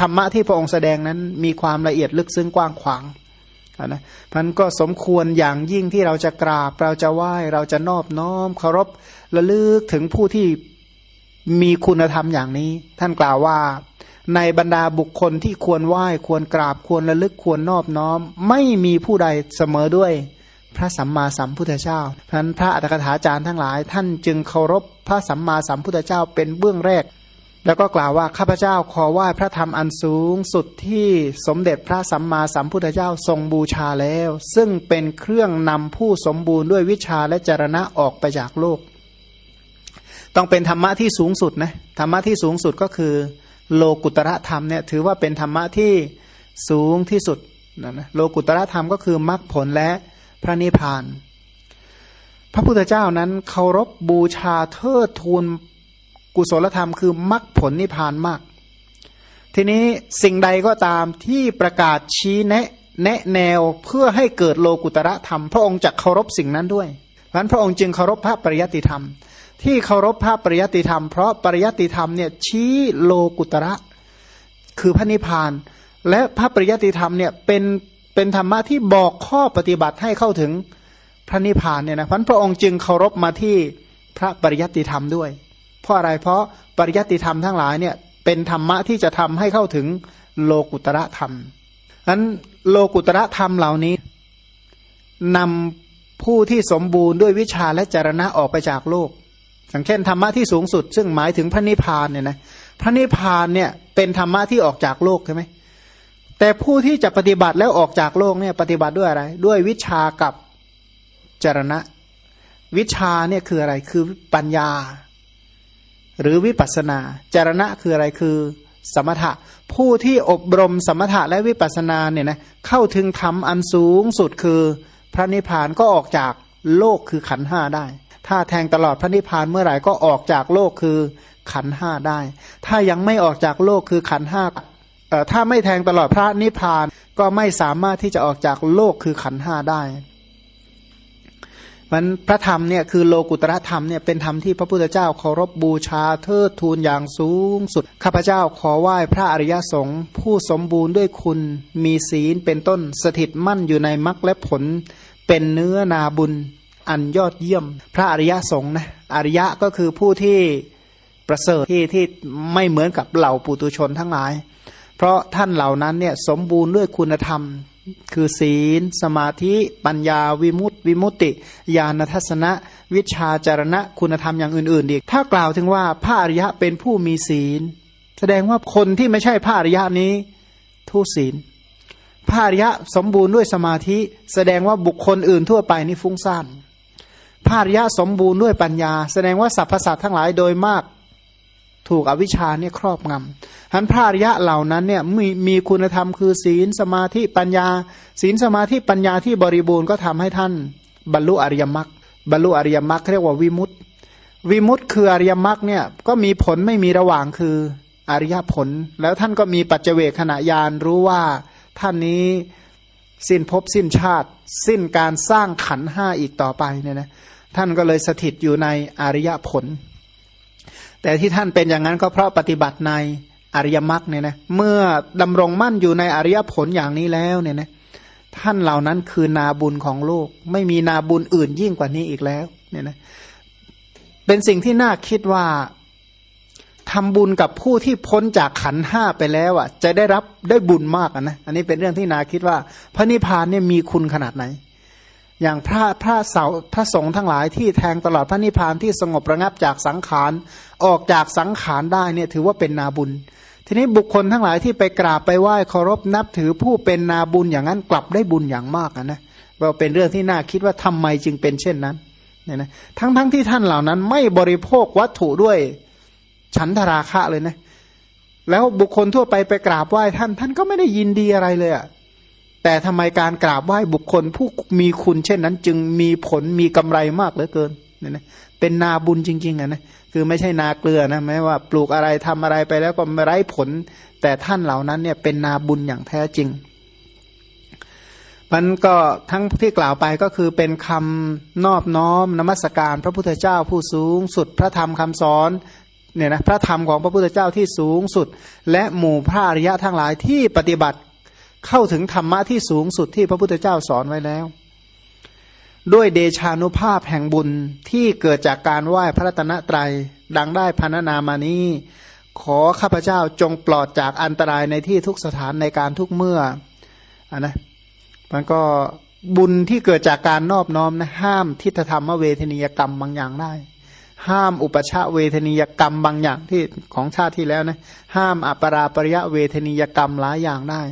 ธรรมะที่พระองค์แสดงนั้นมีความละเอียดลึกซึ้งกว้างขวางนะพันก็สมควรอย่างยิ่งที่เราจะกราบ เราจะไหว้เราจะนอบน้อมเคารพระลึกถึงผู้ที่มีคุณธรรมอย่างนี้ ท่านกล่าวว่า ในบรรดาบุคคลที่ควรไหว้ควรกราบควรระลึกควรนอบน้อม ไม่มีผู้ใดเสมอด้วยพระสัมมาสัมพุทธเจ้าท่านพระอัตถกถาจารย์ทั้งหลาย ท่านจึงเคารพพระสัมมาสัมพุทธเจ้าเป็นเบื้องแรก แล้วก็กล่าวว่าข้าพเจ้าขอไหว้พระธรรมอันสูงสุดที่สมเด็จพระสัมมาสัมพุทธเจ้าทรงบูชาแล้ว ซึ่งเป็นเครื่องนำผู้สมบูรณ์ด้วยวิชาและจรณะออกไปจากโลก ต้องเป็นธรรมะที่สูงสุดนะธรรมะที่สูงสุดก็คือ โลกุตระธรรมเนี่ยถือว่าเป็นธรรมะที่สูงที่สุดนะโลกุตระธรรมก็คือมรรคผลและพระนิพพาน พระพุทธเจ้านั้นเคารพบูชาเทิดทูน กุศลธรรมคือมรรคผลนิพพานมาก ทีนี้สิ่งใดก็ตามที่ประกาศชี้แนะแนะแนวเพื่อให้เกิดโลกุตระธรรม พระองค์จะเคารพสิ่งนั้นด้วยเพราะนั้นพระองค์จึงเคารพพระปริยติธรรม ที่เคารพพระปริยติธรรม เพราะปริยติธรรมเนี่ยชี้โลกุตระ คือพระนิพพาน และพระปริยติธรรมเนี่ยเป็นเป็นธรรมะที่บอกข้อปฏิบัติให้เข้าถึงพระนิพพานเนี่ยนะพันพระองค์จึงเคารพมาที่พระปริยัติธรรมด้วย เพราะอะไรเพราะปริยัติธรรมทั้งหลายเนี่ยเป็นธรรมะที่จะทำให้เข้าถึงโลกุตระธรรมนั้นโลกุตระธรรมเหล่านี้นำผู้ที่สมบูรณ์ด้วยวิชาและจารณะออกไปจากโลก อย่างเช่นธรรมะที่สูงสุด ซึ่งหมายถึงพระนิพพานเนี่ยนะพระนิพพานเนี่ยเป็นธรรมะที่ออกจากโลกใช่ไหมแต่ผู้ที่จะปฏิบัติแล้วออกจากโลกเนี่ยปฏิบัติด้วยอะไร ด้วยวิชากับจารณะ วิชาเนี่ยคืออะไรคือปัญญา หรือวิปัสนา จารณะคืออะไรคือ สมถะ ผู้ที่อบรมสมถะและวิปัสนาเนี่ยนะเข้าถึงธรรมอันสูงสุดคือ พระนิพพานก็ออกจากโลกคือขันห้าได้ ถ้าแทงตลอดพระนิพพานเมื่อไหร่ก็ออกจากโลกคือขันห้าได้ ถ้ายังไม่ออกจากโลกคือขันห้าถ้าไม่แทงตลอดพระนิพพานก็ไม่สามารถที่จะออกจากโลกคือขันห้าได้ มันพระธรรมเนี่ยคือโลกุตระธรรมเนี่ยเป็นธรรมที่พระพุทธเจ้าเคารพบบูชาเทิดทูนอย่างสูงสุด ข้าพเจ้าขอไหว้พระอริยสงฆ์ผู้สมบูรณ์ด้วยคุณมีศีลเป็นต้นสถิตมั่นอยู่ในมรรคและผล เป็นเนื้อนาบุญอันยอดเยี่ยม พระอริยสงฆ์นะอริยะก็คือผู้ที่ประเสริฐที่ที่ไม่เหมือนกับเหล่าปุตุชนทั้งหลาย เพราะท่านเหล่านั้นเนี่ยสมบูรณ์ด้วยคุณธรรม คือศีล สมาธิปัญญาวิมุตติ วิมุตติ ญาณทัศนะ วิชาจารณะ คุณธรรมอย่างอื่นๆอีกถ้ากล่าวถึงว่าพระอริยะเป็นผู้มีศีล แสดงว่าคนที่ไม่ใช่พระอริยะนี้ทุศีลพระอริยะสมบูรณ์ด้วยสมาธิ แสดงว่าบุคคลอื่นทั่วไปนี่ฟุ้งซ่านพระอริยะสมบูรณ์ด้วยปัญญา แสดงว่าสรรพสัตว์ทั้งหลายโดยมาก ถูกอวิชชาเนี่ยครอบงำทันพระอริยะเหล่านั้นเนี่ยมีมีคุณธรรมคือศีลสมาธิปัญญา ศีลสมาธิปัญญาที่บริบูรณ์ก็ทำให้ท่านบรรลุอริยมรรคบรรลุอริยมรรคเรียกว่าวิมุตติวิมุตติคืออริยมรรคเนี่ยก็มีผลไม่มีระหว่างคืออริยผล แล้วท่านก็มีปัจเจเวขณะยานรู้ว่าท่านนี้สิ้นภพสิ้นชาติ สิ้นการสร้างขันห้าอีกต่อไปเนี่ยนะท่านก็เลยสถิตอยู่ในอริยผล แต่ที่ท่านเป็นอย่างนั้นก็เพราะปฏิบัติในอริยมรรคเนี่ยนะเมื่อดำรงมั่นอยู่ในอริยผลอย่างนี้แล้วเนี่ยนะท่านเหล่านั้นคือนาบุญของโลก ไม่มีนาบุญอื่นยิ่งกว่านี้อีกแล้วเนี่ยนะเป็นสิ่งที่น่าคิดว่าทำบุญกับผู้ที่พ้นจากขันห้าไปแล้วอะ จะได้รับได้บุญมากนะอันนี้เป็นเรื่องที่นาคิดว่า พระนิพพานเนี่ยมีคุณขนาดไหน อย่างพระพระเสาพระสงฆ์ทั้งหลายที่แทงตลอดพระนิพพานที่สงบระงับจากสังขารออกจากสังขารได้เนี่ยถือว่าเป็นนาบุญ ทีนี้บุคคลทั้งหลายที่ไปกราบไปไหว้เคารพนับถือผู้เป็นนาบุญอย่างนั้นกลับได้บุญอย่างมากนะเราเป็นเรื่องที่น่าคิดว่าทำไมจึงเป็นเช่นนั้นเนี่ยนะทั้งทั้งที่ท่านเหล่านั้นไม่บริโภควัตถุด้วยฉันทราคะเลยนะ แล้วบุคคลทั่วไปไปกราบไหว้ท่าน ท่านก็ไม่ได้ยินดีอะไรเลยอะ่ะ แต่ทำไมการกราบไหว้บุคคล ผู้มีคุณเช่นนั้น จึงมีผลมีกำไรมากเหลือเกินเนี่ยนะเป็นนาบุญจริงๆอะนะคือไม่ใช่นาเกลือนะแม้ว่าปลูกอะไรทำอะไรไปแล้วก็ไม่ไร้ผล แต่ท่านเหล่านั้นเนี่ยเป็นนาบุญอย่างแท้จริงมันก็ทั้งที่กล่าวไปก็คือเป็นคำนอบน้อมนมัสการ พระพุทธเจ้าผู้สูงสุดพระธรรมคำสอนเนี่ยนะพระธรรมของพระพุทธเจ้าที่สูงสุด และหมู่พระอริยะทั้งหลายที่ปฏิบัติ เข้าถึงธรรมะที่สูงสุดที่พระพุทธเจ้าสอนไว้แล้ว ด้วยเดชานุภาพแห่งบุญที่เกิดจากการไหว้พระรัตนตรดังได้พันนามานี้ ขอข้าพเจ้าจงปลอดจากอันตรายในที่ทุกสถานในการทุกเมื่ออันนะมันก็บุญที่เกิดจากการนอบน้อมนะห้ามทิฏฐธรรมเวทนียกรรมบางอย่างได้ ห้ามอุปชาเวทนียกรรมบางอย่างที่ของชาติที่แล้วนะห้ามอัปราปริยะเวทนียกรรมหลายอย่างได้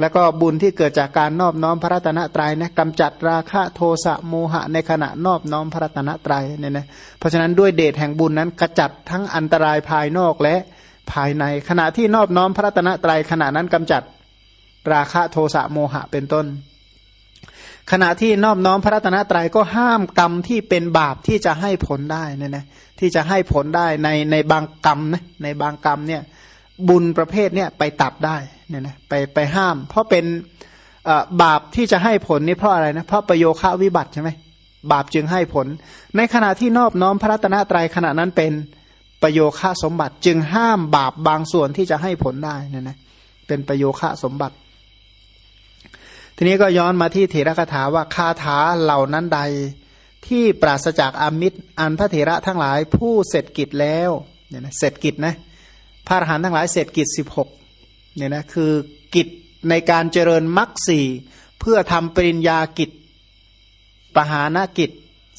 แล้วก็บุญที่เกิดจากการนอบน้อมพระรัตนตรัยนะกำจัดราคะโทสะโมหะในขณะนอบน้อมพระรัตนตรัยเนี่ยนะเพราะฉะนั้นด้วยเดชแห่งบุญนั้นกระจัดทั้งอันตรายภายนอกและภายใน ขณะที่นอบน้อมพระรัตนตรัยขณะนั้นกำจัดราคะโทสะโมหะเป็นต้น ขณะที่นอบน้อมพระรัตนตรัยก็ห้ามกรรมที่เป็นบาปที่จะให้ผลได้เนี่ยนะที่จะให้ผลได้ในในบางกรรมนะในบางกรรมเนี่ยบุญประเภทเนี่ยไปตัดได้ เนี่ยนะไปไปห้าม เพราะเป็นบาปที่จะให้ผลนี่เพราะอะไรนะเพราะประโยคะวิบัติใช่ไหมบาปจึงให้ผล ในขณะที่นอบน้อมพระรัตนตรัยขณะนั้นเป็นประโยคะสมบัติจึงห้ามบาปบางส่วนที่จะให้ผลได้เนี่ยนะเป็นประโยคะสมบัติ ทีนี้ก็ย้อนมาที่เถระคาถาว่าคาถาเหล่านั้นใดที่ปราศจากอามิตร อันพระเถระทั้งหลายผู้เสร็จกิจแล้วเนี่ยนะเสร็จกิจนะพระอรหันต์ทั้งหลายเสร็จกิจสิบหก เนี่ยนะคือกิจในการเจริญมรรคสี่เพื่อทำปริญญากิจ ปหานกิจ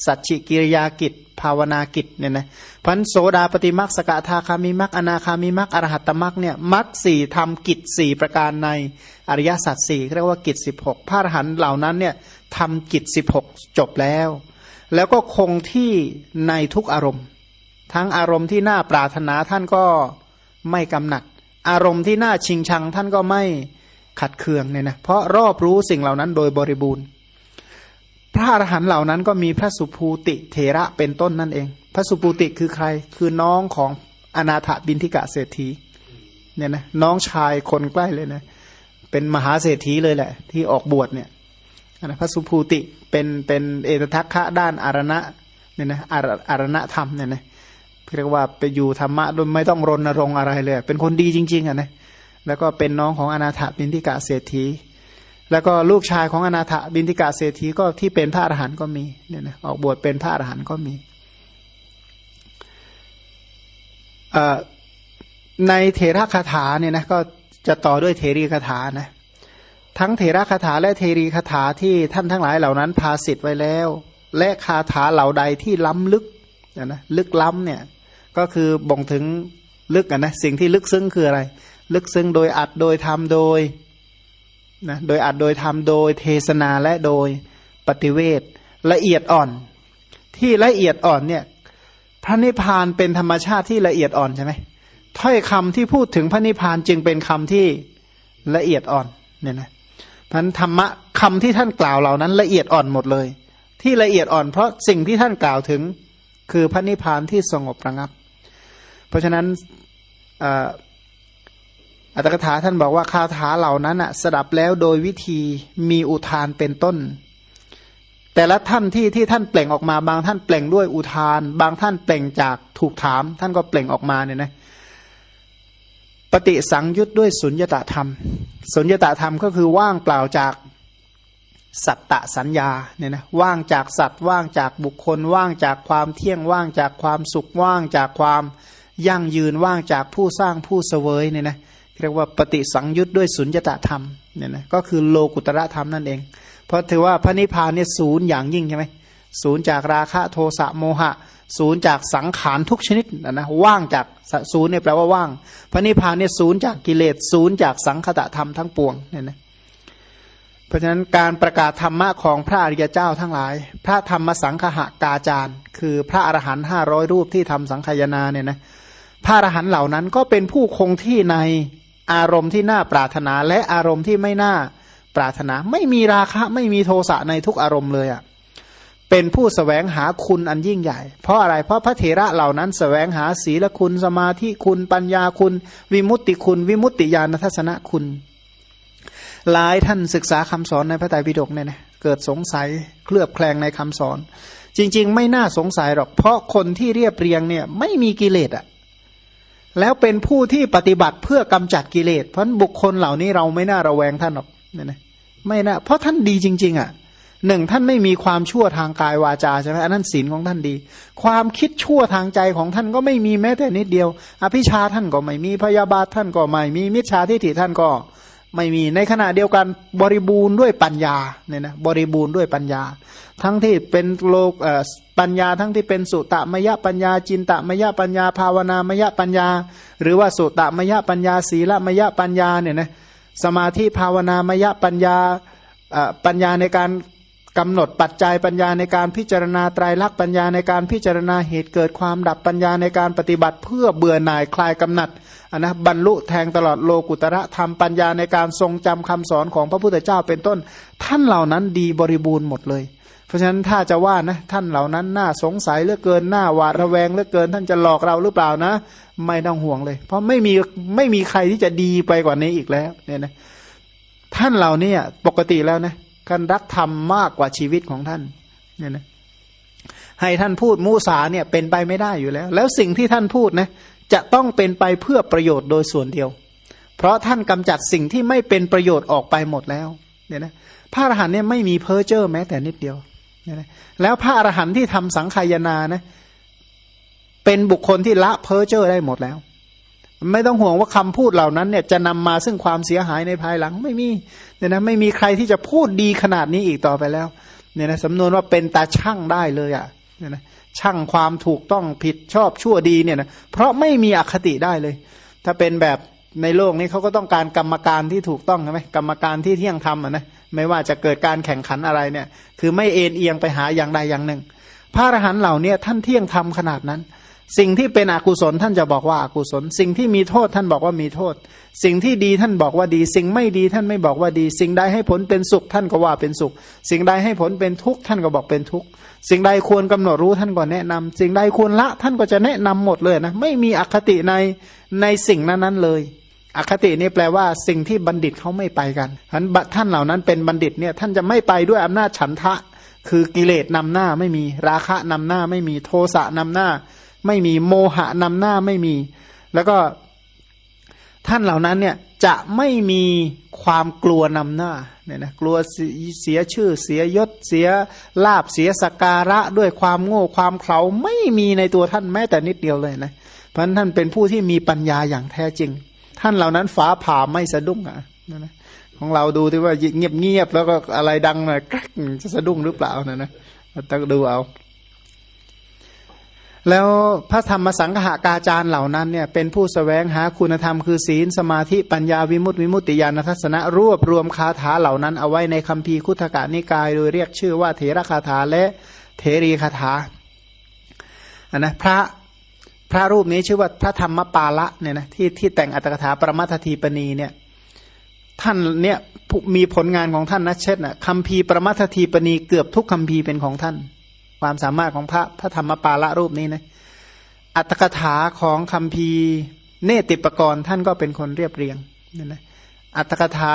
สัจฉิกิริยากิจ ภาวนากิจเนี่ยนะพันโสดาปฏิมรักสกทาคามิมรักอนาคามิมรักอรหัตตมักเนี่ยมักสี่ทำกิจสี่ประการในอริยสัจสี่เรียกว่ากิจสิบหกพระอรหันต์เหล่านั้นเนี่ยทำกิจสิบหกจบแล้ว แล้วก็คงที่ในทุกอารมณ์ ทั้งอารมณ์ที่น่าปรารถนาท่านก็ไม่กำหนัด อารมณ์ที่น่าชิงชังท่านก็ไม่ขัดเคืองเนี่ยนะเพราะรอบรู้สิ่งเหล่านั้นโดยบริบูรณ์ พระอรหันต์เหล่านั้นก็มีพระสุภูติเถระเป็นต้นนั่นเอง พระสุภูติคือใครคือน้องของอนาถบินทิกะเศรษฐีเนี่ยนะน้องชายคนใกล้เลยนะเป็นมหาเศรษฐีเลยแหละ ที่ออกบวชเนี่ยนะพระสุภูติเป็นเป็นเอตทัคคะด้านอารณะเนี่ยนะอารอารณธรรมเนี่ยนะ เรียกว่าไปอยู่ธรรมะโดยไม่ต้องรณรงค์อะไรเลย เป็นคนดีจริง ๆอะนะแล้วก็เป็นน้องของอนาถบินทิกะเศรษฐี แล้วก็ลูกชายของอนาถบินทิกาเศรษฐีก็ที่เป็นพระอรหันต์ก็มีเนี่ยนะออกบวชเป็นพระอรหันต์ก็มีในเถระคาถาเนี่ยนะก็จะต่อด้วยเทรีคาถานะทั้งเถระคาถาและเทรีคาถาที่ท่านทั้งหลายเหล่านั้นพาสิทธิ์ไว้แล้ว และคาถาเหล่าใดที่ล้ำลึกนะลึกล้ำเนี่ย ก็คือบ่งถึงลึกนะสิ่งที่ลึกซึ้งคืออะไร ลึกซึ้งโดยอัดโดยทำโดยนะโดยอัดโดยทำโดยเทศนาและโดยปฏิเวทละเอียดอ่อน ที่ละเอียดอ่อนเนี่ยพระนิพพานเป็นธรรมชาติที่ละเอียดอ่อนใช่ไหมถ้อยคำที่พูดถึงพระนิพพานจึงเป็นคำที่ละเอียดอ่อนเนี่ยนะพันธรรมะคำที่ท่านกล่าวเหล่านั้น ละเอียดอ่อนหมดเลย ที่ละเอียดอ่อนเพราะสิ่งที่ท่านกล่าวถึง คือพระนิพพานที่สงบระงับ เพราะฉะนั้นอัตถกถาท่านบอกว่าคาถาเหล่านั้นอะสดับแล้วโดยวิธีมีอุทานเป็นต้น แต่ละท่านที่ที่ท่านเปล่งออกมา บางท่านเปล่งด้วยอุทาน บางท่านเปล่งจากถูกถาม ท่านก็เปล่งออกมาเนี่ยนะปฏิสังยุตด้วยสุญญตาธรรม สุญญตาธรรมก็คือว่างเปล่าจากสัตตสัญญาเนี่ยนะว่างจากสัตว์ว่างจากบุคคล ว่างจากความเที่ยงว่างจากความสุขว่างจากความ ยั่งยืนว่างจากผู้สร้างผู้เสวยเนี่ยนะเรียกว่าปฏิสังยุตด้วยสุญญตธรรมเนี่ยนะก็คือโลกุตระธรรมนั่นเอง เพราะถือว่าพระนิพพานเนี่ยศูนย์อย่างยิ่งใช่ไหมศูนย์จากราคะโทสะโมหะ ศูนย์จากสังขารทุกชนิดนะนะว่างจากศูนย์เนี่ยแปลว่าว่าง พระนิพพานเนี่ยศูนย์จากกิเลสศูนย์จากสังคตะธรรมทั้งปวงเนี่ยนะเพราะฉะนั้นการประกาศธรรมะของพระอริยเจ้าทั้งหลาย พระธรรมสังฆะกาจารย์ คือพระอรหันต์ห้าร้อยรูปที่ทำสังขยาเนี่ยนะ พระอรหันต์เหล่านั้นก็เป็นผู้คงที่ในอารมณ์ที่น่าปรารถนาและอารมณ์ที่ไม่น่าปรารถนา ไม่มีราคะไม่มีโทสะในทุกอารมณ์เลยอะ่ะเป็นผู้สแสวงหาคุณอันยิ่งใหญ่ เพราะอะไร เพราะพระเถระเหล่านั้นสแสวงหาศีลคุณสมาธิคุณปัญญาคุณ วิมุตติคุณ วิมุตติญาณทัศนคุณ หลายท่านศึกษาคำสอนในพระไตรปิฎกเนี่ยนะเกิดสงสัยเคลือบแคลงในคำสอน จริง ๆ ไม่น่าสงสัยหรอก เพราะคนที่เรียบเรียงเนี่ยไม่มีกิเลสอะ แล้วเป็นผู้ที่ปฏิบัติเพื่อกำจัดกิเลส เพราะบุคคลเหล่านี้เราไม่น่าระแวงท่านหรอกเนี่ยนะไม่น่าเพราะท่านดีจริง ๆ อะหนึ่งท่านไม่มีความชั่วทางกายวาจาใช่ไหมอันนั้นศีลของท่านดี ความคิดชั่วทางใจของท่านก็ไม่มีแม้แต่นิดเดียว อภิชาท่านก็ไม่มีพยาบาทท่านก็ไม่มีมิจฉาทิฏฐิท่านก็ ไม่มีในขณะเดียวกันบริบูรณ์ด้วยปัญญาเนี่ยนะบริบูรณ์ด้วยปัญญา ทั้งที่เป็นโลกปัญญาทั้งที่เป็นสุตมยปัญญา จินตมยปัญญา ภาวนามยปัญญา หรือว่าสุตมยปัญญาศีลมยปัญญาเนี่ยนะสมาธิภาวนามยปัญญาปัญญาในการ กำหนดปัจจัยปัญญาในการพิจารณาไตรลักษณ์ปัญญาในการพิจารณาเหตุเกิดความดับปัญญาในการปฏิบัติเพื่อเบื่อหน่ายคลายกำหนัดอนนะบรรลุแทงตลอดโลกุตระธรรมปัญญาในการทรงจำคำสอนของพระพุทธเจ้าเป็นต้น ท่านเหล่านั้นดีบริบูรณ์หมดเลย เพราะฉะนั้นถ้าจะว่านะท่านเหล่านั้นน่าสงสัยเหลือเกินน่าหวาดระแวงเหลือเกิน ท่านจะหลอกเราหรือเปล่านะ ไม่ต้องห่วงเลย เพราะไม่มีไม่มีใครที่จะดีไปกว่านี้อีกแล้วเนี่ยนะท่านเหล่านี้ปกติแล้วนะ การรักธรรมมากกว่าชีวิตของท่านเนี่ยนะให้ท่านพูดมูสาเนี่ยเป็นไปไม่ได้อยู่แล้ว แล้วสิ่งที่ท่านพูดนะจะต้องเป็นไปเพื่อประโยชน์โดยส่วนเดียว เพราะท่านกำจัดสิ่งที่ไม่เป็นประโยชน์ออกไปหมดแล้วเนี่ยนะพระอรหันต์เนี่ยไม่มีเพ้อเจ้อแม้แต่นิดเดียวเนี่ยนะแล้วพระอรหันต์ที่ทำสังขายนานะเป็นบุคคลที่ละเพ้อเจ้อได้หมดแล้ว ไม่ต้องห่วงว่าคำพูดเหล่านั้นเนี่ยจะนำมาซึ่งความเสียหายในภายหลังไม่มีเนี่ยนะไม่มีใครที่จะพูดดีขนาดนี้อีกต่อไปแล้วเนี่ยนะสำนวนว่าเป็นตาช่างได้เลยอะ่ะเนี่ยนะช่างความถูกต้องผิดชอบชั่วดีเนี่ยนะเพราะไม่มีอคติได้เลย ถ้าเป็นแบบในโลกนี้เขาก็ต้องการกรรมการที่ถูกต้องใช่ไหมกรรมการที่เที่ยงธรรมอะนะไม่ว่าจะเกิดการแข่งขันอะไรเนี่ย คือไม่เอ็นเอียงไปหาอย่างใดอย่างหนึ่ง พระอรหันต์เหล่านี้ท่านเที่ยงธรรมขนาดนั้น สิ่งที่เป็นอกุศลท่านจะบอกว่าอากุศล สิ่งที่มีโทษท่านบอกว่ามีโทษ สิ่งที่ดีท่านบอกว่าดี สิ่งไม่ดีท่านไม่บอกว่าดี สิ่งใดให้ผลเป็นสุขท่านก็ว่าเป็นสุข สิ่งใดให้ผลเป็นทุกข์ท่านก็บอกเป็นทุกข์สิ่งใดควรกำหนดรู้ท่านก็แนะนำสิ่งใดควรละท่านก็จะแนะนำหมดเลยนะไม่มีอคติในในสิ่งนั้นนั้นเลย อคตินี่แปลว่าสิ่งที่บัณฑิตเขาไม่ไปกันท่านท่านเหล่านั้นเป็นบัณฑิตเนี่ยท่านจะไม่ไปด้วยอำนาจฉันทะ คือกิเลสนำหน้าไม่มีราคะนำหน้าไม่มีโทสะนำหน้า ไม่มีโมหะนำหน้าไม่มี แล้วก็ท่านเหล่านั้นเนี่ยจะไม่มีความกลัวนำหน้าเนี่ยนะกลัวเสียชื่อเสียยศเสียลาบเสียสการะด้วยความโง่ความเขาไม่มีในตัวท่านแม้แต่นิดเดียวเลยนะเพราะท่านเป็นผู้ที่มีปัญญาอย่างแท้จริง ท่านเหล่านั้นฟ้าผ่าไม่สะดุ้งอะนะของเราดูที่ว่าเงียบเงียบแล้วก็อะไรดังหน่อยจะสะดุ้งหรือเปล่านะนะต้องดูเอา แล้วพระธรรมสังฆากาจารย์เหล่านั้นเนี่ยเป็นผู้สแสวงหาคุณธรรมคือศีลสมาธิปัญญาวิมุตติวิมุตติญาณทัศนะรวบรวมคาถาเหล่านั้น เอาไว้ในคัมภีร์คุถกานิกาย โดยเรียกชื่อว่าเถระคาถาและเทรีคาถาอันนะพระพระรูปนี้ชื่อว่าพระธรรมปาละเนี่ยนะที่ที่แต่งอัตถกถาประมัตทีปณีเนี่ยท่านเนี่ยมีผลงานของท่านนะเช่นนะคัมภีร์ประมัตทีปณีเกือบทุกคัมภีร์เป็นของท่าน ความสามารถของพระพระธรรมปาละรูปนี้นะอัตถกถาของคำพีเนติปกรณ์ท่านก็เป็นคนเรียบเรียงนี่นะอัตถกถา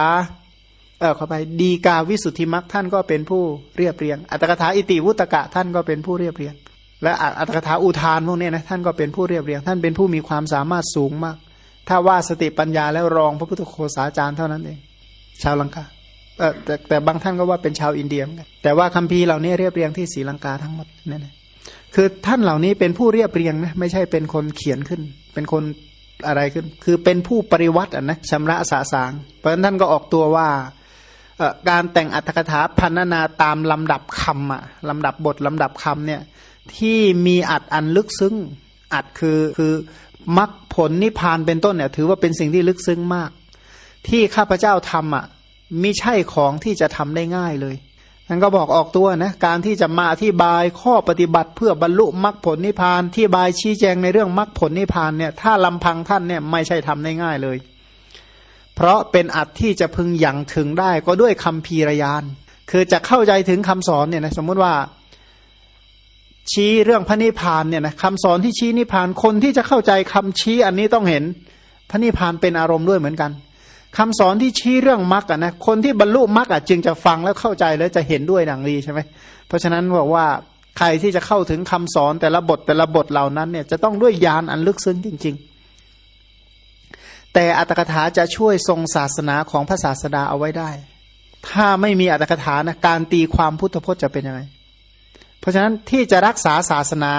เออเข้าไปดีกาวิสุทธิมักท่านก็เป็นผู้เรียบเรียง อัตถกถาอิติวุตกะท่านก็เป็นผู้เรียบเรียง และอัตถกถาอุทานพวกนี้นะท่านก็เป็นผู้เรียบเรียง ท่านเป็นผู้มีความสามารถสูงมาก ถ้าว่าสติปัญญาแล้วรองพระพุทธโฆษาจารย์เท่านั้นเอง ชาวลังกา แต่แต่บางท่านก็ว่าเป็นชาวอินเดียเหมือนกันแต่ว่าคัมภีร์เหล่านี้เรียบเรียงที่ศรีลังกาทั้งหมดนั่นแหละคือท่านเหล่านี้เป็นผู้เรียบเรียงนะไม่ใช่เป็นคนเขียนขึ้น เป็นคนอะไรขึ้น คือเป็นผู้ปริวัติอะนะชำระสาสาง เพราะฉะนั้นท่านก็ออกตัวว่าการแต่งอัตถกถาพันนาตามลำดับคำอะลำดับบทลำดับคำเนี่ยที่มีอัดอันลึกซึ้งอัดคือคือมรรคผลนิพพานเป็นต้นเนี่ยถือว่าเป็นสิ่งที่ลึกซึ้งมาก ที่ข้าพเจ้าทำอะ ไม่ใช่ของที่จะทำได้ง่ายเลยท่านก็บอกออกตัวนะการที่จะมาที่บายข้อปฏิบัติเพื่อบรรลุมรรคผลนิพพานที่บายชี้แจงในเรื่องมรรคผลนิพพานเนี่ยถ้าลำพังท่านเนี่ยไม่ใช่ทำได้ง่ายเลย เพราะเป็นอัดที่จะพึงอย่างถึงได้ก็ด้วยคำพีรยาน คือจะเข้าใจถึงคำสอนเนี่ยนะสมมติว่าชี้เรื่องพระนิพพานเนี่ยนะคำสอนที่ชี้นิพพานคนที่จะเข้าใจคำชี้อันนี้ต้องเห็น พระนิพพานเป็นอารมณ์ด้วยเหมือนกัน คำสอนที่ชี้เรื่องมรรคนะคนที่บรรลุมรรคจึงจะฟังแล้วเข้าใจแล้วจะเห็นด้วยดังนี้ใช่ไหมเพราะฉะนั้นบอกว่าใครที่จะเข้าถึงคำสอนแต่ละบทแต่ละบทเหล่านั้นเนี่ยจะต้องด้วยญาณอันลึกซึ้งจริง ๆ แต่อัตถกถาจะช่วยทรงศาสนาของพระศาสดาเอาไว้ได้ ถ้าไม่มีอัตถกถานะการตีความพุทธพจน์จะเป็นยังไง เพราะฉะนั้นที่จะรักษาศาสนา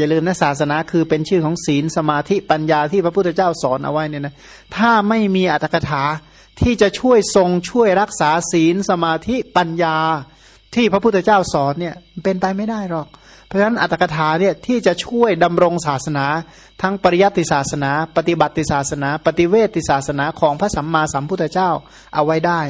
อย่าลืมนะศาสนาคือเป็นชื่อของศีลสมาธิปัญญาที่พระพุทธเจ้าสอนเอาไว้เนี่ยนะถ้าไม่มีอัตถกถาที่จะช่วยทรงช่วยรักษาศีลสมาธิปัญญาที่พระพุทธเจ้าสอนเนี่ยเป็นไปไม่ได้หรอก เพราะฉะนั้นอัตถกถาเนี่ยที่จะช่วยดำรงศาสนา ทั้งปริยัติศาสนา ปฏิบัติศาสนา ปฏิเวติศาสนาของพระสัมมาสัมพุทธเจ้าเอาไว้ได้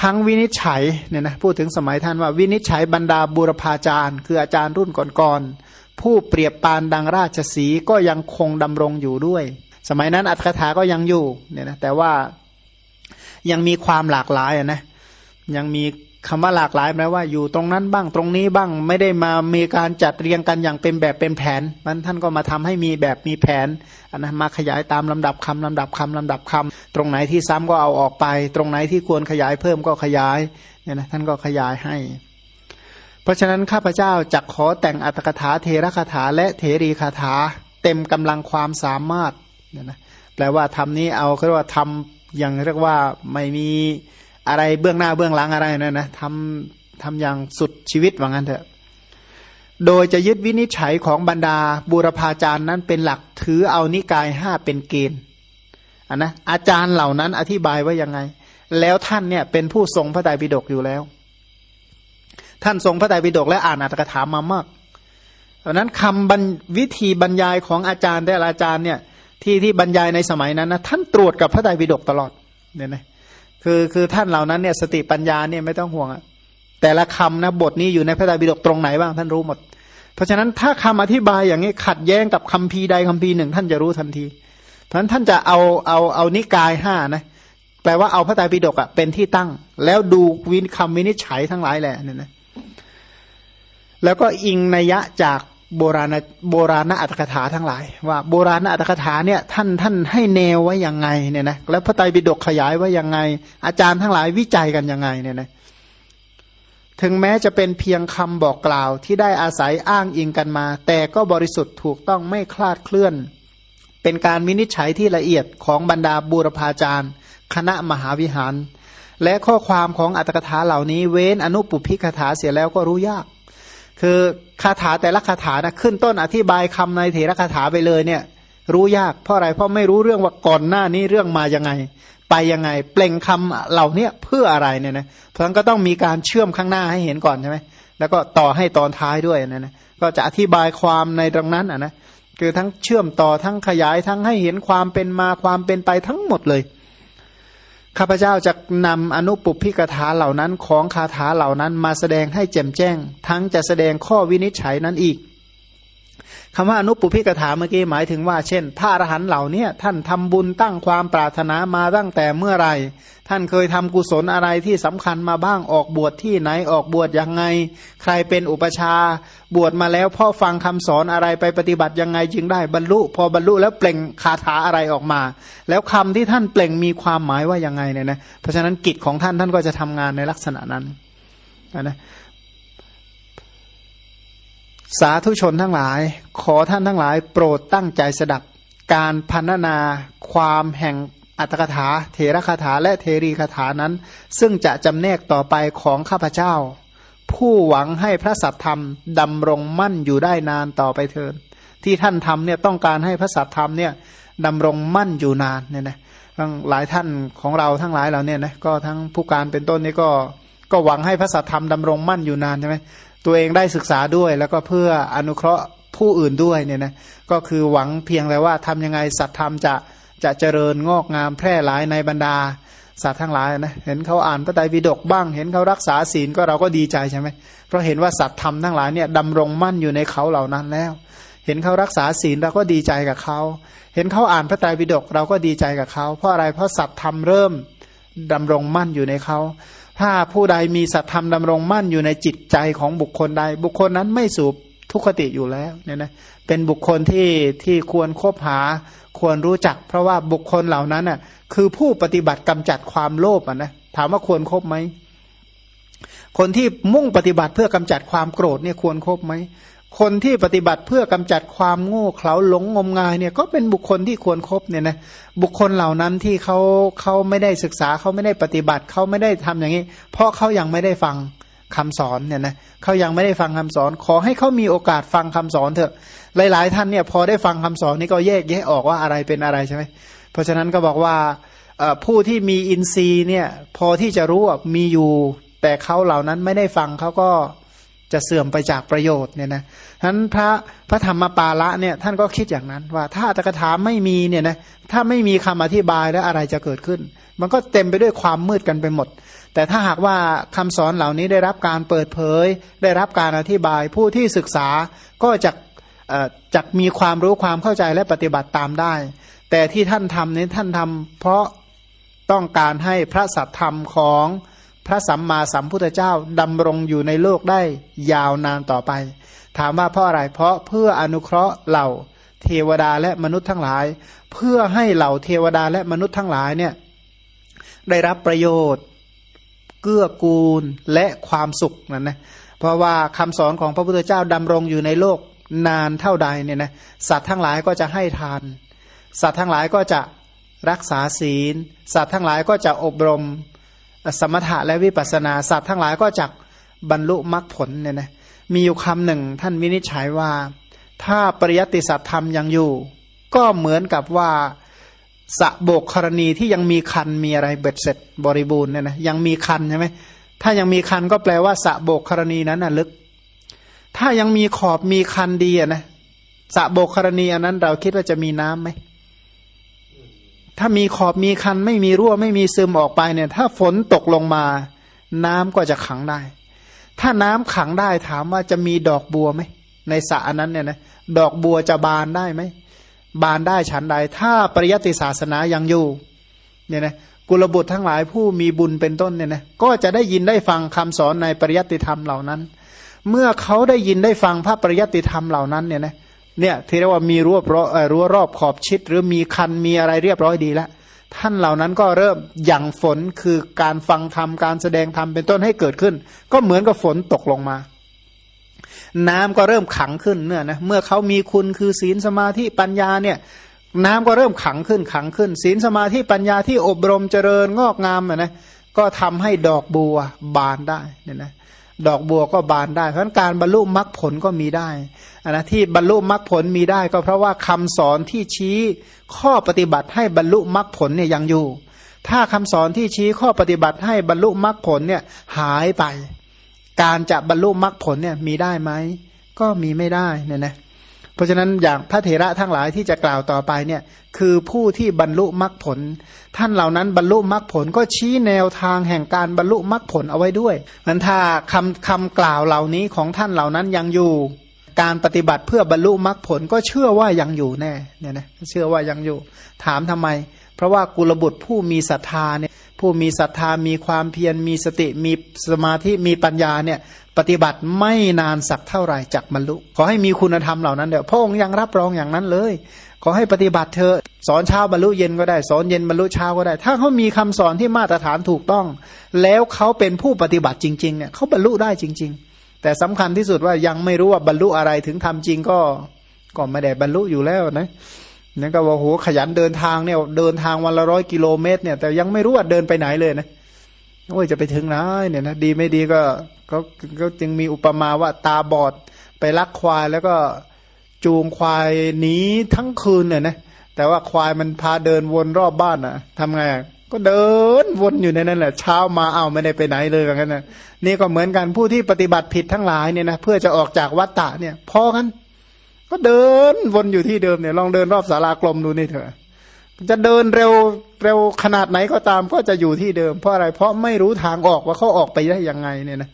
ทั้งวินิจฉัยเนี่ยนะพูดถึงสมัยท่านว่าวินิจฉัยบรรดาบุรพาจารย์ คืออาจารย์รุ่นก่อนๆ ผู้เปรียบปานดังราชสีก็ยังคงดำรงอยู่ด้วย สมัยนั้นอัตถกถาก็ยังอยู่เนี่ยนะแต่ว่ายังมีความหลากหลายนะยังมีคำว่าหลากหลายแปลว่าอยู่ตรงนั้นบ้างตรงนี้บ้างไม่ได้มามีการจัดเรียงกันอย่างเป็นแบบเป็นแผนมันท่านก็มาทำให้มีแบบมีแผนอนนะมาขยายตามลำดับคำลำดับคำลำดับคำตรงไหนที่ซ้ำก็เอาออกไป ตรงไหนที่ควรขยายเพิ่มก็ขยายเนี่ยนะท่านก็ขยายให้ ราะฉะนั้นข้าพเจ้าจักขอแต่งอัตถกถาเทระคาถาและเทรีคาถาเต็มกำลังความสามารถเนี่ยนะแปลว่าทำนี้เอาเรียกว่าทำอย่างเรียกว่าไม่มีอะไรเบื้องหน้าเบื้องหลังอะไรนะนะทำทำอย่างสุดชีวิตว่างั้นเถอะ โดยจะยึดวินิจฉัยของบรรดาบูรพาจารย์นั้นเป็นหลักถือเอานิกายห้าเป็นเกณฑ์อันนะอาจารย์เหล่านั้นอธิบายว่ายังไง แล้วท่านเนี่ยเป็นผู้ทรงพระไตรปิฎกอยู่แล้ว ท่านทรงพระไตรปิฎกและอ่านอัตถกถามามากเพราะนั้นคำวิธีบรรยายของอาจารย์แต่ละอาจารย์เนี่ยที่ที่บรรยายในสมัยนั้นนะท่านตรวจกับพระไตรปิฎกตลอดเนี่ยนะคือคือท่านเหล่านั้นเนี่ยสติปัญญาเนี่ยไม่ต้องห่วงอะแต่ละคำนะบทนี้อยู่ในพระไตรปิฎกตรงไหนบ้างท่านรู้หมด เพราะฉะนั้นถ้าคำอธิบายอย่างนี้ขัดแย้งกับคำพีใดคำพีหนึ่ง ท่านจะรู้ทันที เพราะฉะนั้นท่านจะเอาเอาเอานิกายห้านะแปลว่าเอาพระไตรปิฎกอะเป็นที่ตั้ง แล้วดูวินคำวินิจฉัยทั้งหลายแหละเนี่ยนะ แล้วก็อิงนัยยะจากโบราณโบราณอัตถกถาทั้งหลาย ว่าโบราณอัตถกถาเนี่ยท่านท่านให้แนวไว้ยังไงเนี่ยนะแล้วพระไตรปิฎกขยายไว้ยังไง อาจารย์ทั้งหลายวิจัยกันยังไงเนี่ยนะถึงแม้จะเป็นเพียงคำบอกกล่าวที่ได้อาศัยอ้างอิงกันมา แต่ก็บริสุทธิ์ถูกต้องไม่คลาดเคลื่อน เป็นการวินิจฉัยที่ละเอียดของบรรดาบูรพาจารย์ คณะมหาวิหาร และข้อความของอัตถกถาเหล่านี้เว้นอนุปุพิกถาเสียแล้วก็รู้ยาก คือคาถาแต่ละคาถานะขึ้นต้นอธิบายคำในเถระคาถาไปเลยเนี่ย รู้ยากเพราะอะไรเพราะไม่รู้เรื่องว่าก่อนหน้านี้เรื่องมายังไง ไปยังไง เปล่งคำเหล่านี้เพื่ออะไรเนี่ยนะเพราะฉะนั้นก็ต้องมีการเชื่อมข้างหน้าให้เห็นก่อนใช่ไหมแล้วก็ต่อให้ตอนท้ายด้วยนะนะก็จะอธิบายความในตรงนั้นอะนะคือทั้งเชื่อมต่อทั้งขยายทั้งให้เห็นความเป็นมาความเป็นไปทั้งหมดเลย ข้าพเจ้าจะนำอนุปุพิกถาเหล่านั้นของคาถาเหล่านั้นมาแสดงให้แจ่มแจ้ง ทั้งจะแสดงข้อวินิจฉัยนั้นอีกคำว่าอนุปุพิกถาเมื่อกี้หมายถึงว่า เช่นพระอรหันต์เหล่านี้ท่านทำบุญตั้งความปรารถนามาตั้งแต่เมื่อไรท่านเคยทำกุศลอะไรที่สำคัญมาบ้างออกบวชที่ไหนออกบวชยังไง ใครเป็นอุปชา บวชมาแล้วพ่อฟังคำสอนอะไรไปปฏิบัติยังไงจึงได้บรรลุ พอบรรลุแล้วเปล่งคาถาอะไรออกมา แล้วคำที่ท่านเปล่งมีความหมายว่ายังไงเนี่ยนะเพราะฉะนั้นกิจของท่านท่านก็จะทำงานในลักษณะนั้นนะสาธุชนทั้งหลาย ขอท่านทั้งหลาย โปรดตั้งใจสดับการพันนาความแห่งอัตถกถา เทระคาถาและเทรีคาถานั้น ซึ่งจะจำแนกต่อไปของข้าพเจ้า ผู้หวังให้พระสัตธรรมดำรงมั่นอยู่ได้นานต่อไปเถิดที่ท่านทำเนี่ยต้องการให้พระสัตธรรมเนี่ยดำรงมั่นอยู่นานเนี่ยนะทั้งหลายท่านของเราทั้งหลายเราเนี่ยนะก็ทั้งผู้การเป็นต้นนี่ก็ก็หวังให้พระสัตธรรมดำรงมั่นอยู่นานใช่ไหมตัวเองได้ศึกษาด้วย แล้วก็เพื่ออนุเคราะห์ผู้อื่นด้วยเนี่ยนะก็คือหวังเพียงแต่ว่าทำยังไงสัตธรรมจะจะเจริญงอกงามแพร่หลายในบรรดา สัตว์ทั้งหลายนะเห็นเขาอ่านพระไตรปิฎกบ้าง เห็นเขารักษาศีลก็เราก็ดีใจใช่ไหมเพราะเห็นว่าสัตว์ธรรมทั้งหลายเนี่ยดำรงมั่นอยู่ในเขาเหล่านั้นแล้ว เห็นเขารักษาศีลเราก็ดีใจกับเขา เห็นเขาอ่านพระไตรปิฎกเราก็ดีใจกับเขา เพราะอะไรเพราะสัตว์ธรรมเริ่มดำรงมั่นอยู่ในเขาถ้าผู้ใดมีสัตธรรมดำรงมั่นอยู่ในจิตใจของบุคคลใด บุคคลนั้นไม่สูบทุกขติอยู่แล้วเนี่ยนะเป็นบุคคลที่ที่ควรคบหา ควรรู้จัก เพราะว่าบุคคลเหล่านั้นน่ะ คือผู้ปฏิบัติกำจัดความโลภอะนะถามว่าควรครบไหมคนที่มุ่งปฏิบัติเพื่อกำจัดความโกรธเนี่ยควรครบไหมคนที่ปฏิบัติเพื่อกำจัดความโง่เขลาหลงงมงายเนี่ยก็เป็นบุคคลที่ควรครบเนี่ยนะบุคคลเหล่านั้นที่เขาเขาไม่ได้ศึกษาเขาไม่ได้ปฏิบัติเขาไม่ได้ทำอย่างนี้ เพราะเขายังไม่ได้ฟัง คำสอนเนี่ยนะเขายังไม่ได้ฟังคำสอน ขอให้เขามีโอกาสฟังคำสอนเถอะ หลาย ๆ ท่านเนี่ยพอได้ฟังคำสอนนี่ก็แยกแยะออกว่าอะไรเป็นอะไรใช่ไหมเพราะฉะนั้นก็บอกว่าผู้ที่มีอินทรีย์เนี่ยพอที่จะรู้ว่ามีอยู่ แต่เขาเหล่านั้นไม่ได้ฟังเขาก็จะเสื่อมไปจากประโยชน์เนี่ยนะฉะนั้นพระพระธรรมปาละเนี่ยท่านก็คิดอย่างนั้น ว่าถ้าตกถาไม่มีเนี่ยนะถ้าไม่มีคำอธิบายแล้วอะไรจะเกิดขึ้น มันก็เต็มไปด้วยความมืดกันไปหมด แต่ถ้าหากว่าคำสอนเหล่านี้ได้รับการเปิดเผย ได้รับการอธิบายผู้ที่ศึกษาก็จะจะมีความรู้ความเข้าใจและปฏิบัติตามได้ แต่ที่ท่านทำนี้ท่านทำเพราะต้องการให้พระสัทธรรมของพระสัมมาสัมพุทธเจ้าดำรงอยู่ในโลกได้ยาวนานต่อไป ถามว่าเพราะอะไรเพราะเพื่ออนุเคราะห์เหล่าเทวดาและมนุษย์ทั้งหลาย เพื่อให้เหล่าเทวดาและมนุษย์ทั้งหลายเนี่ยได้รับประโยชน์ เกื้อกูลและความสุขนั่นนะเพราะว่าคำสอนของพระพุทธเจ้าดำรงอยู่ในโลกนานเท่าใดเนี่ยนะสัตว์ทั้งหลายก็จะให้ทาน สัตว์ทั้งหลายก็จะรักษาศีล สัตว์ทั้งหลายก็จะอบรมสมถะและวิปัสนาสัตว์ทั้งหลายก็จักบรรลุมรรคผลเนี่ยนะมีอยู่คำหนึ่งท่านวินิจฉัยว่า ถ้าปริยติสัตธรรมยังอยู่ ก็เหมือนกับว่า สะโบกกรณีที่ยังมีคันมีอะไรเบ็ดเสร็จบริบูรณ์เนี่ยนะยังมีคันใช่ไหมถ้ายังมีคันก็แปลว่าสะโบกกรณีนั้นน่ะลึก ถ้ายังมีขอบมีคันดีอะนะสะโบกกรณีอันนั้น เราคิดว่าจะมีน้ำไหมถ้ามีขอบมีคันไม่มีรั่วไม่มีซึมออกไปเนี่ย ถ้าฝนตกลงมา น้ำก็จะขังได้ ถ้าน้ำขังได้ถามว่าจะมีดอกบัวไหมในสระนั้นเนี่ยนะดอกบัวจะบานได้ไหม บานได้ฉันใด ถ้าปริยติศาสนายังอยู่เนี่ยนะกุลบุตรทั้งหลายผู้มีบุญเป็นต้นเนี่ยนะก็จะได้ยินได้ฟังคำสอนในปริยัติธรรมเหล่านั้น เมื่อเขาได้ยินได้ฟังพระปริยัติธรรมเหล่านั้นเนี่ยนะเนี่ยที่เรียกว่ามีรั้วรั้วรอบขอบชิด หรือมีคันมีอะไรเรียบร้อยดีแล้วท่านเหล่านั้นก็เริ่มหยั่งฝนคือการฟังธรรมการแสดงธรรมเป็นต้นให้เกิดขึ้น ก็เหมือนกับฝนตกลงมา น้ำก็เริ่มขังขึ้นเนี่ยนะเมื่อเขามีคุณคือศีลสมาธิปัญญาเนี่ยน้ำก็เริ่มขังขึ้นขังขึ้น ศีลสมาธิปัญญาที่อบรมเจริญงอกงามนะก็ทำให้ดอกบัวบานได้เนี่ยนะดอกบัวก็บานได้ เพราะการบรรลุมรรคผลก็มีได้นนะที่บรรลุมรรคผลมีได้ ก็เพราะว่าคำสอนที่ชี้ข้อปฏิบัติให้บรรลุมรรคผลเนี่ยยังอยู่ ถ้าคำสอนที่ชี้ข้อปฏิบัติให้บรรลุมรรคผลเนี่ยหายไป การจะบรรลุมรรคผลเนี่ยมีได้ไหมก็มีไม่ได้เนี่ยนะเพราะฉะนั้นอย่างพระเถระทั้งหลายที่จะกล่าวต่อไปเนี่ยคือผู้ที่บรรลุมรรคผล ท่านเหล่านั้นบรรลุมรรคผลก็ชี้แนวทางแห่งการบรรลุมรรคผลเอาไว้ด้วยนั้นถ้าคำคำกล่าวเหล่านี้ของท่านเหล่านั้นยังอยู่ การปฏิบัติเพื่อบรรลุมรรคผลก็เชื่อว่ายังอยู่แน่เนี่ยนะเชื่อว่ายังอยู่ ถามทำไม เพราะว่ากุลบุตรผู้มีศรัทธาเนี่ย ผู้มีศรัทธามีความเพียรมีสติมีสมาธิมีปัญญาเนี่ยปฏิบัติไม่นานสักเท่าไหร่จักบรรลุขอให้มีคุณธรรมเหล่านั้นเดี๋ยวพระองค์ยังรับรองอย่างนั้นเลย ขอให้ปฏิบัติเธอสอนเช้าบรรลุเย็นก็ได้ สอนเย็นบรรลุเช้าก็ได้ ถ้าเขามีคำสอนที่มาตรฐานถูกต้อง แล้วเขาเป็นผู้ปฏิบัติจริงๆเนี่ยเขาบรรลุได้จริง ๆ แต่สำคัญที่สุดว่ายังไม่รู้ว่าบรรลุอะไรถึงทำจริงก็ก็ไม่ได้บรรลุอยู่แล้วนะ นั่นก็ว่าโหขยันเดินทางเนี่ยเดินทางวันละร้อยกิโลเมตรเนี่ย แต่ยังไม่รู้ว่าเดินไปไหนเลยนะโอ้ยจะไปถึงไหนเนี่ยนะดีไม่ดีก็ก็ก็จึงมีอุปมาว่าตาบอดไปลักควายแล้วก็จูงควายหนีทั้งคืนเนี่ยนะแต่ว่าควายมันพาเดินวนรอบบ้านอะทำไงก็เดินวนอยู่ในนั้นแหละ เช้ามาเอาไม่ได้ไปไหนเลยแบบนั้นนะนี่ก็เหมือนกันผู้ที่ปฏิบัติผิดทั้งหลายเนี่ยนะเพื่อจะออกจากวัฏฏะเนี่ยพอกัน ก็เดินวนอยู่ที่เดิมเนี่ยลองเดินรอบศาลากลมดูนี่เถอะจะเดินเร็วเร็วขนาดไหนก็ตามก็จะอยู่ที่เดิม เพราะอะไรเพราะไม่รู้ทางออกว่าเขาออกไปได้ยังไงเนี่ยนะ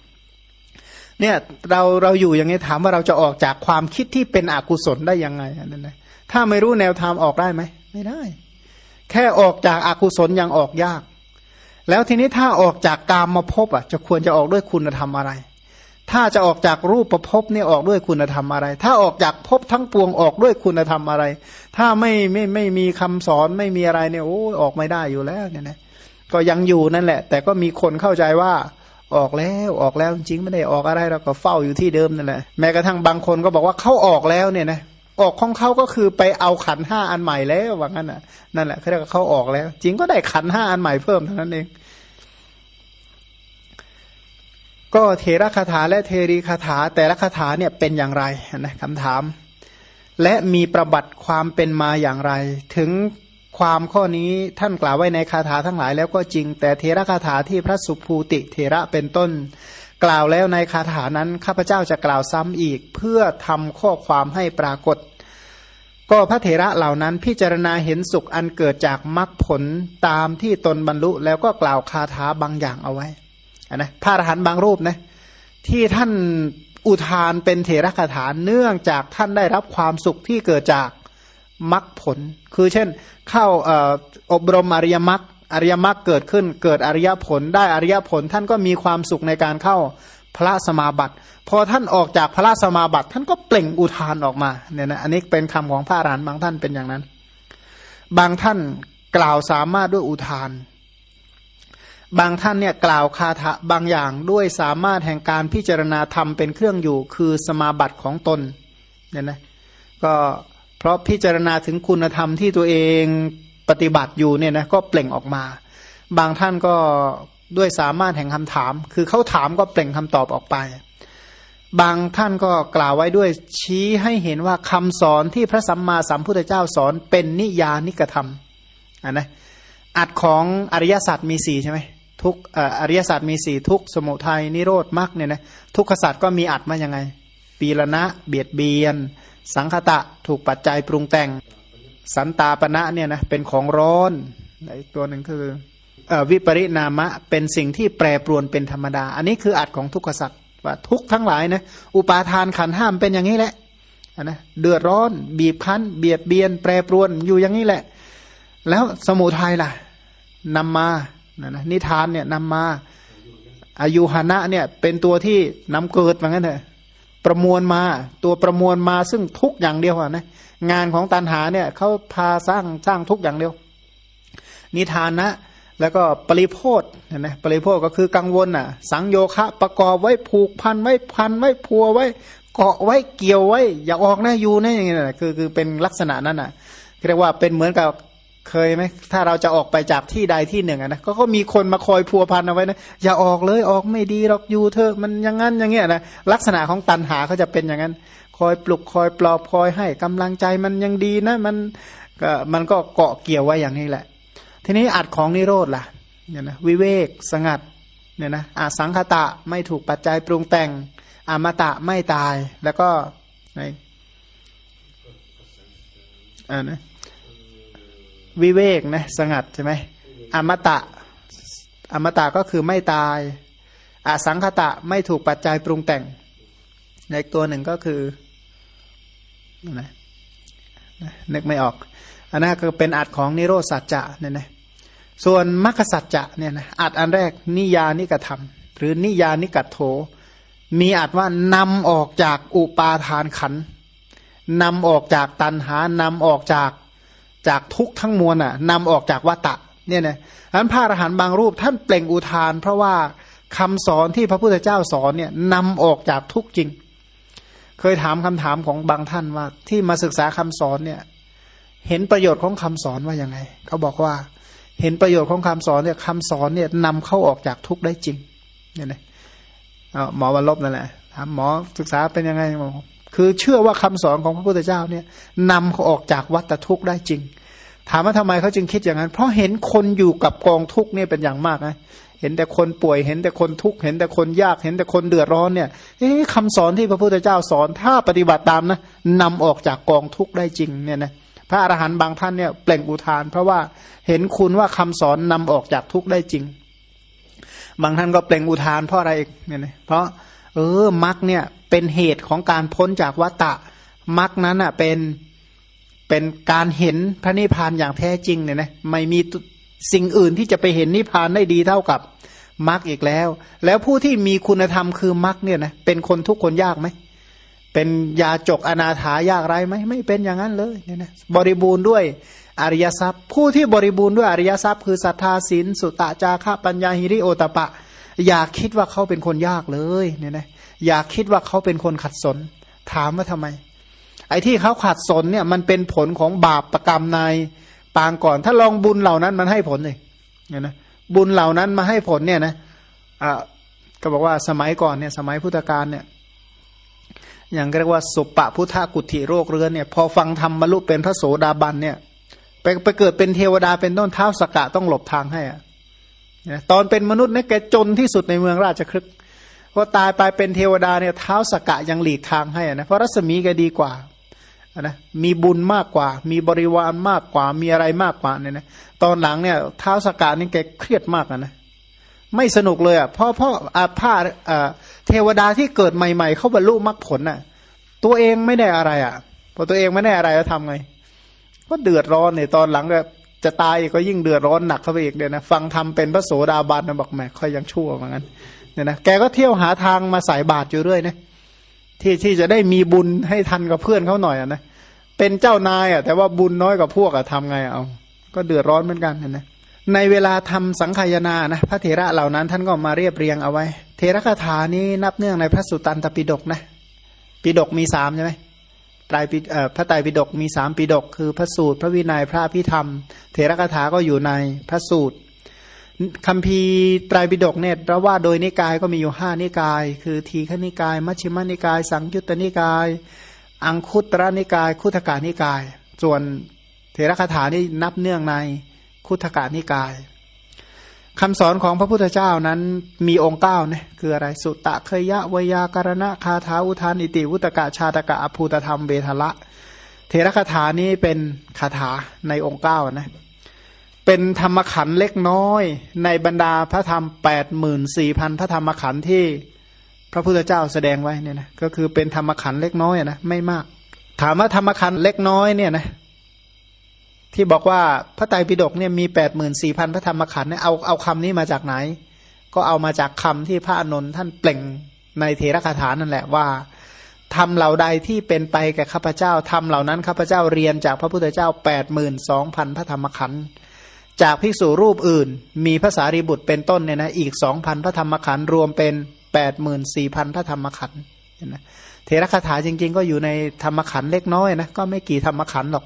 เนี่ยเราเราอยู่อย่างนี้ถามว่าเราจะออกจากความคิดที่เป็นอกุศลได้ยังไงนั่นนะถ้าไม่รู้แนวทางออกได้ไหมไม่ได้ แค่ออกจากอากุศลยังออกยาก แล้วทีนี้ถ้าออกจากกามมาพบอะ จะควรจะออกด้วยคุณธรรมอะไร ถ้าจะออกจากรูปประพบเนี่ยออกด้วยคุณธรรมอะไร ถ้าออกจากภพทั้งปวงออกด้วยคุณธรรมอะไร ถ้าไม่ไม่ไม่มีคำสอนไม่มีอะไรเนี่ยโอ้ออกไม่ได้อยู่แล้วเนี่ยนะก็ยังอยู่นั่นแหละ แต่ก็มีคนเข้าใจว่าออกแล้วออกแล้วจริงไม่ได้ออกอะไรเราก็เฝ้าอยู่ที่เดิมนั่นแหละแม้กระทั่งบางคนก็บอกว่าเขาออกแล้วเนี่ยนะออกของเขาก็คือไปเอาขันห้าอันใหม่แล้วว่างั้นน่ะนั่นแหละเขาเรียกว่าเขาออกแล้ว จริงก็ได้ขันห้าอันใหม่เพิ่มเท่านั้นเอง ก็เทระคาถาและเทรีคาถาแต่ละคาถาเนี่ยเป็นอย่างไรนะคำถาม และมีประบัติความเป็นมาอย่างไร ถึงความข้อนี้ท่านกล่าวไว้ในคาถาทั้งหลายแล้วก็จริง แต่เทระคาถาที่พระสุภูติเทระเป็นต้น กล่าวแล้วในคาถานั้นข้าพเจ้าจะกล่าวซ้ำอีก เพื่อทำข้อความให้ปรากฏ ก็พระเถระเหล่านั้นพิจารณาเห็นสุขอันเกิดจากมรรคผลตามที่ตนบรรลุแล้วก็กล่าวคาถาบางอย่างเอาไว้ นะพระอรหันต์บางรูปนะที่ท่านอุทานเป็นเถระคาถาเนื่องจากท่านได้รับความสุขที่เกิดจากมรรคผล คือเช่น เข้าอบรมอริยมรรคอริยมรรคเกิดขึ้น เกิดอริยผลได้อริยผล ท่านก็มีความสุขในการเข้าพระสมาบัติ พอท่านออกจากพระสมาบัติ ท่านก็เปล่งอุทานออกมาเนี่ยนะอันนี้เป็นคำของพระอรหันต์บางท่านเป็นอย่างนั้น บางท่านกล่าวสามารถด้วยอุทาน บางท่านเนี่ยกล่าวคาถะบางอย่างด้วยสามารถแห่งการพิจารณาธรรมเป็นเครื่องอยู่ คือสมาบัติของตนเนี่ยนะก็เพราะพิจารณาถึงคุณธรรมที่ตัวเองปฏิบัติอยู่เนี่ยนะก็เปล่งออกมา บางท่านก็ด้วยสามารถแห่งคำถาม คือเขาถามก็เปล่งคำตอบออกไป บางท่านก็กล่าวไว้ด้วยชี้ให้เห็นว่าคำสอนที่พระสัมมาสัมพุทธเจ้าสอนเป็นนิยานิกธรรมอ่านะอัดของอริยสัจมีสี่ใช่ไหม ทุกอริยศาสัจมีสี่ทุกสมุทัยนิโรธมรรคเนี่ยนะทุกขศาสัจก็มีอัดมาอย่างไง ปีละนะเบียดเบียน สังคตะถูกปัจจัยปรุงแต่ง สันตาปณะเนี่ยนะเป็นของร้อนอีกตัวหนึ่งคือวิปริณามะเป็นสิ่งที่แปรปรวนเป็นธรรมดา อันนี้คืออัดของทุกขสัตว์ว่าทุกทั้งหลายนะอุปาทานขันห้ามเป็นอย่างนี้แหละนะเดือดร้อน บีบคั้น เบียดเบียน แปรปรวนอยู่อย่างนี้แหละ แล้วสมุทัยล่ะนำมา นะนะนิทานเนี่ยนำมาอายุหนะเนี่ยเป็นตัวที่นำเกิดเหมือนกันเถอะประมวลมาตัวประมวลมาซึ่งทุกอย่างเดียวนะงานของตันหาเนี่ยเขาพาสร้างสร้างทุกอย่างเดียว นิทานนะแล้วก็ปริโพธนะปริโพธก็คือกังวลอะ สังโยคะ ประกอบไว้ผูกพันไว้พันไว้พัวไว้เกาะไว้เกี่ยวไว้ อย่าออกนะอยู่นะอย่างเงี้ยคือคือเป็นลักษณะนั้นอะเรียกว่าเป็นเหมือนกับ เคยไหมถ้าเราจะออกไปจากที่ใดที่หนึ่งนะก็ก็มีคนมาคอยพัวพันเอาไว้นะอย่าออกเลยออกไม่ดีหรอกอยู่เธอมันอย่างนั้นอย่างเงี้ยนะลักษณะของตันหาเขาจะเป็นอย่างนั้น คอยปลุกคอยปลอบคอยให้กำลังใจมันยังดีนะ มันก็มันก็เกาะเกี่ยวไว้อย่างนี้แหละ ทีนี้อัดของนิโรธล่ะเนี่ยนะวิเวกสงัดเนี่ยนะอาสังคตะไม่ถูกปัจจัยปรุงแต่งอมตะไม่ตายแล้วก็ในอ่านะ วิเวกนะสงัดใช่ไหมอมตะ อมตะก็คือไม่ตาย อสังคตะไม่ถูกปัจจัยปรุงแต่ง ในตัวหนึ่งก็คือนะนึกไม่ออก อันนั้นก็เป็นอัดของนิโรสัจจะเนี่ยนะส่วนมรรคสัจจะเนี่ยนะอัดอันแรกนิยานิกธรรม หรือนิยานิกัตโถ มีอัดว่านำออกจากอุปาทานขันนำออกจากตันหานำออกจาก จากทุกทั้งมวลอะนำออกจากวัตตะเนี่ยนะอันพระอรหันต์บางรูปท่านเปล่งอุทาน เพราะว่าคำสอนที่พระพุทธเจ้าสอนเนี่ยนำออกจากทุกจริง เคยถามคำถามของบางท่านว่า ที่มาศึกษาคำสอนเนี่ย เห็นประโยชน์ของคำสอนว่ายังไง เขาบอกว่า เห็นประโยชน์ของคำสอนเนี่ยคำสอนเนี่ยนำเข้าออกจากทุกได้จริงเนี่ยนะหมอวันลบนั่นแหละถามหมอศึกษาเป็นยังไงหมอ คือเชื่อว่าคำสอนของพระพุทธเจ้าเนี่ยนำเขาออกจากวัฏทุกข์ได้จริง ถามว่าทำไมเขาจึงคิดอย่างนั้น เพราะเห็นคนอยู่กับกองทุกข์เนี่ยเป็นอย่างมากนะเห็นแต่คนป่วยเห็นแต่คนทุกข์เห็นแต่คนยากเห็นแต่คนเดือดร้อนเนี่ยนี่คำสอนที่พระพุทธเจ้าสอนถ้าปฏิบัติตามนะนำออกจากกองทุกข์ได้จริงเนี่ยนะพระอรหันต์บางท่านเนี่ยเปล่งอุทาน เพราะว่าเห็นคุณว่าคำสอนนำออกจากทุกข์ได้จริง บางท่านก็เปล่งอุทานเพราะอะไรอีกเนี่ยนะเพราะ เออมรรคเนี่ยเป็นเหตุของการพ้นจากวัตตะมรรคนั้นอะเป็นเป็นการเห็นพระนิพพานอย่างแท้จริงเนี่ยนะไม่มีสิ่งอื่นที่จะไปเห็นนิพพานได้ดีเท่ากับมรรคอีกแล้ว แล้วผู้ที่มีคุณธรรมคือมรรคเนี่ยนะเป็นคนทุกคนยากไหมเป็นยาจกอนาถายากไรไหมไม่เป็นอย่างนั้นเลยเนี่ยนะบริบูรณ์ด้วยอริยทรัพย์ ผู้ที่บริบูรณ์ด้วยอริยทรัพย์ คือศรัทธาศีลสุตตะจาระปัญญาหิริโอตปะ อยากคิดว่าเขาเป็นคนยากเลยเนี่ยนะอยากคิดว่าเขาเป็นคนขัดสน ถามว่าทำไม ไอ้ที่เขาขัดสนเนี่ย มันเป็นผลของบาปประกรรมในปางก่อน ถ้าลองบุญเหล่านั้นมันให้ผลเลยเนี่ยนะบุญเหล่านั้นมาให้ผลเนี่ยนะอ่าก็บอกว่าสมัยก่อนเนี่ย สมัยพุทธกาลเนี่ยอย่างเรียกว่าสุปปะพุทธกุฏิโรคเรือนเนี่ย พอฟังธรรมบรรลุเป็นพระโสดาบันเนี่ย ไปไปเกิดเป็นเทวดาเป็นต้นเท้าสกกะต้องหลบทางให้อะ ตอนเป็นมนุษย์เนี่ยแกจนที่สุดในเมืองราชครึกพอตายไปเป็นเทวดาเนี่ยเท้าสกะยังหลีกทางให้นะเพราะรัศมีแกดีกว่านะมีบุญมากกว่า มีบริวารมากกว่ามีอะไรมากกว่าเนี่ยนะตอนหลังเนี่ยเท้าสกะนี่แกเครียดมากนะไม่สนุกเลยอะเพราะเพราะอาผ้าเทวดาที่เกิดใหม่ ๆเขาบรรลุมรรคผลน่ะ ตัวเองไม่ได้อะไรอะพอตัวเองไม่ได้อะไรแล้วทำไง ก็เดือดร้อนเนี่ยตอนหลังก็ จะตายก็ยิ่งเดือดร้อนหนักเข้าไปอีกเนี่ยนะฟังทำเป็นพระโสดาบันนะบอกแหมค่อยยังชั่วเหมือนกันเนี่ยนะแกก็เที่ยวหาทางมาใส่บาตรอยู่เรื่อยนะที่ที่จะได้มีบุญให้ทันกับเพื่อนเขาหน่อยอะนะเป็นเจ้านายอะแต่ว่าบุญน้อยกว่าพวกอะทำไงเอา ก็เดือดร้อนเหมือนกันนะในเวลาทำสังขยานะพระเถระเหล่านั้นท่านก็มาเรียบเรียงเอาไว้ เทระคาถานี้นับเนื่องในพระสุตตันตปิฎกนะปิฎกมีสามใช่ไหม รปิพระไตรปิฎกมีสามปิฎกคือพระสูตร พระวินัยพระพิธรรม เถรคาถาก็อยู่ในพระสูตรคำพีไตรปิฎกเนี่ยเราว่าโดยนิกายก็มีอยู่ห้านิกาย คือทีฆนิกาย มัชฌิมนิกาย สังยุตตนิกาย อังคุตระนิกาย คุถกานิกาย ส่วนเถรคาถานี่นับเนื่องในคุถกานิกาย คำสอนของพระพุทธเจ้านั้นมีองค์เก้าเนี่ยคืออะไร สุตตะเคยะวยาการณะคาถาอุทานอิติวุตกะชาตกะอภูตธรรมเบทละ เทระคาถานี้เป็นคาถาในองค์เก้านะเป็นธรรมขันเล็กน้อย ในบรรดาพระธรรมแปดหมื่นสี่พันพระธรรมขันที่พระพุทธเจ้าแสดงไว้เนี่ยนะก็คือเป็นธรรมขันเล็กน้อยนะไม่มาก ถามว่าธรรมขันเล็กน้อยเนี่ยนะ ที่บอกว่าพระไตรปิฎกเนี่ยมีแปดหมื่นสี่พันพระธรรมขันธ์เนี่ยเอาเอาคำนี้มาจากไหน ก็เอามาจากคำที่พระอนนท์ท่านเปล่งในเทระคาถานั่นแหละว่าทำเหล่าใดที่เป็นไปแก่ข้าพเจ้าทำเหล่านั้นข้าพเจ้าเรียนจากพระพุทธเจ้าแปดหมื่นสองพันพระธรรมขันธ์จากภิกษุรูปอื่น มีภาษารีบุตรเป็นต้นเนี่ยนะอีกสองพันพระธรรมขันธ์รวมเป็นแปดหมื่นสี่พันพระธรรมขันธ์เทระคาถาจริง ๆ ก็อยู่ในธรรมขันธ์เล็กน้อยนะก็ไม่กี่ธรรมขันธ์หรอก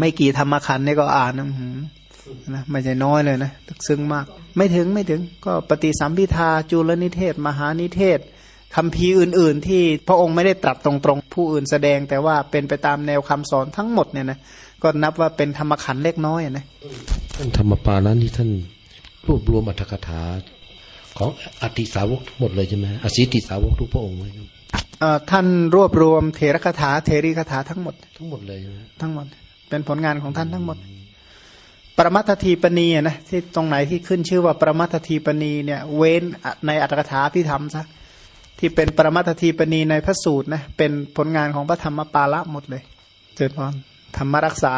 ไม่กี่ธรรมขันธ์นี่ก็อ่านนะไม่ใช่น้อยเลยนะลึกซึ้งมาก ไม่ถึงไม่ถึงก็ปฏิสัมพิทาจุลนิเทศ มหานิเทศคำพีอื่น ๆ ที่พระองค์ไม่ได้ตรัสตรงๆ ผู้อื่นแสดงแต่ว่าเป็นไปตามแนวคำสอนทั้งหมดเนี่ยนะก็นับว่าเป็นธรรมขันธ์เล็กน้อยนะท่านธรรมปานั้นที่ท่านรวบรวมอัตถกถาของอติสาวกทั้งหมดเลยใช่ไหมอสิติสาวกทุกพระองค์เลยท่านรวบรวมเทระคาถาเทรีคาถาทั้งหมด ทั้งหมดเลยใช่ไหมทั้งหมด เป็นผลงานของท่านทั้งหมด ปรมัตทีปณีนะที่ตรงไหนที่ขึ้นชื่อว่าประมัตทีปณีเนี่ยเว้นในอัตถกถาพิธรรมซะที่เป็นประมัตทีปณีในพระสูตรนะเป็นผลงานของพระธรรมปาละหมดเลย เจริญพรธรรมรักษา